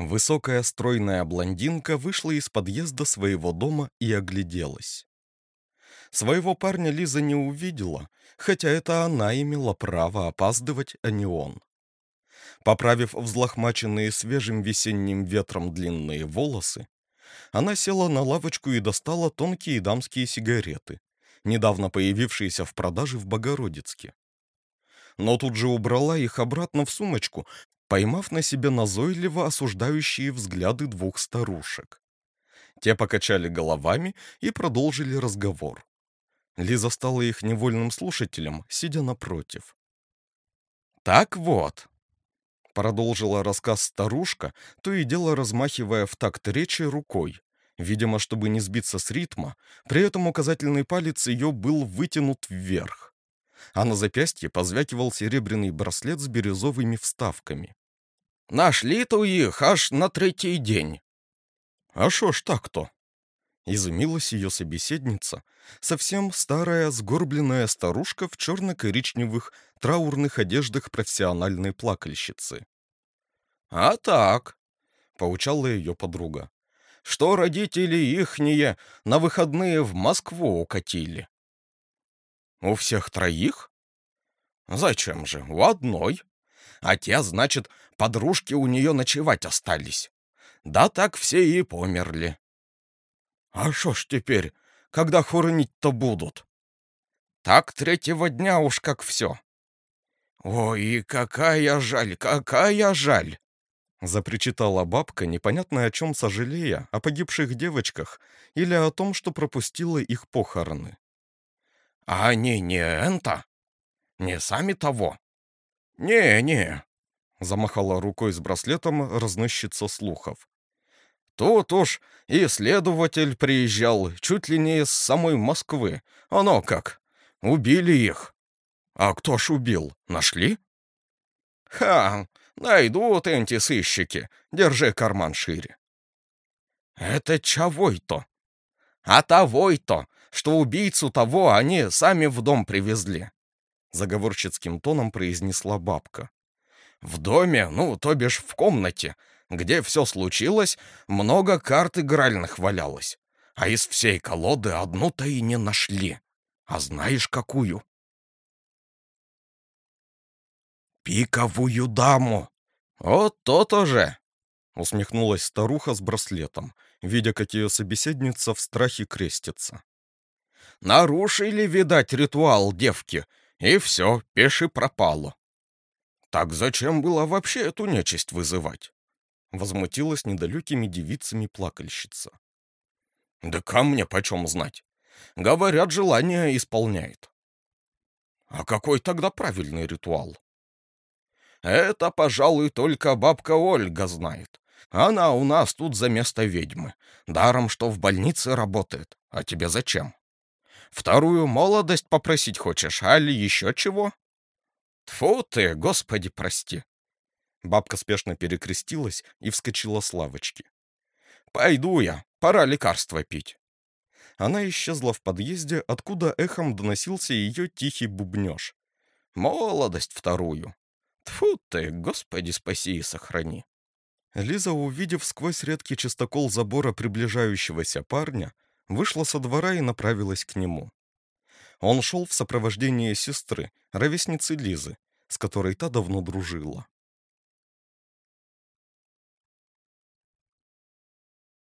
Высокая стройная блондинка вышла из подъезда своего дома и огляделась. Своего парня Лиза не увидела, хотя это она имела право опаздывать, а не он. Поправив взлохмаченные свежим весенним ветром длинные волосы, она села на лавочку и достала тонкие дамские сигареты, недавно появившиеся в продаже в Богородицке. Но тут же убрала их обратно в сумочку, поймав на себе назойливо осуждающие взгляды двух старушек. Те покачали головами и продолжили разговор. Лиза стала их невольным слушателем, сидя напротив. «Так вот», — продолжила рассказ старушка, то и дело размахивая в такт речи рукой. Видимо, чтобы не сбиться с ритма, при этом указательный палец ее был вытянут вверх. А на запястье позвякивал серебряный браслет с бирюзовыми вставками. «Нашли-то их аж на третий день». «А шо ж так-то?» Изумилась ее собеседница, совсем старая, сгорбленная старушка в черно-коричневых траурных одеждах профессиональной плакальщицы. «А так», — поучала ее подруга, — «что родители ихние на выходные в Москву укатили». «У всех троих?» «Зачем же? У одной. А те, значит, подружки у нее ночевать остались. Да так все и померли. А что ж теперь, когда хоронить-то будут? Так третьего дня уж как все. Ой, какая жаль, какая жаль! Запричитала бабка, непонятно о чем сожалея, о погибших девочках или о том, что пропустила их похороны. «А они не энто? Не сами того?» «Не-не», — замахала рукой с браслетом разносчица слухов. Тут уж и следователь приезжал чуть ли не из самой Москвы. Оно как. Убили их. А кто ж убил? Нашли? Ха, найдут эти сыщики. Держи карман шире. Это чего-то? А того-то, что убийцу того они сами в дом привезли. Заговорщицким тоном произнесла бабка. В доме, ну, то бишь в комнате, где все случилось, много карт игральных валялось. А из всей колоды одну-то и не нашли. А знаешь, какую? Пиковую даму. Вот то-то же. Усмехнулась старуха с браслетом, видя, как ее собеседница в страхе крестится. Нарушили, видать, ритуал девки, и все, пеши пропало. Так зачем было вообще эту нечисть вызывать? Возмутилась недалекими девицами плакальщица. «Да ко мне почем знать? Говорят, желание исполняет». «А какой тогда правильный ритуал?» «Это, пожалуй, только бабка Ольга знает. Она у нас тут за место ведьмы. Даром, что в больнице работает. А тебе зачем? Вторую молодость попросить хочешь, али еще чего?» Тфу ты, господи, прости. Бабка спешно перекрестилась и вскочила с лавочки. «Пойду я, пора лекарства пить». Она исчезла в подъезде, откуда эхом доносился ее тихий бубнеж. «Молодость вторую! Тфу ты, господи, спаси и сохрани!» Лиза, увидев сквозь редкий чистокол забора приближающегося парня, вышла со двора и направилась к нему. Он шел в сопровождении сестры, ровесницы Лизы, с которой та давно дружила.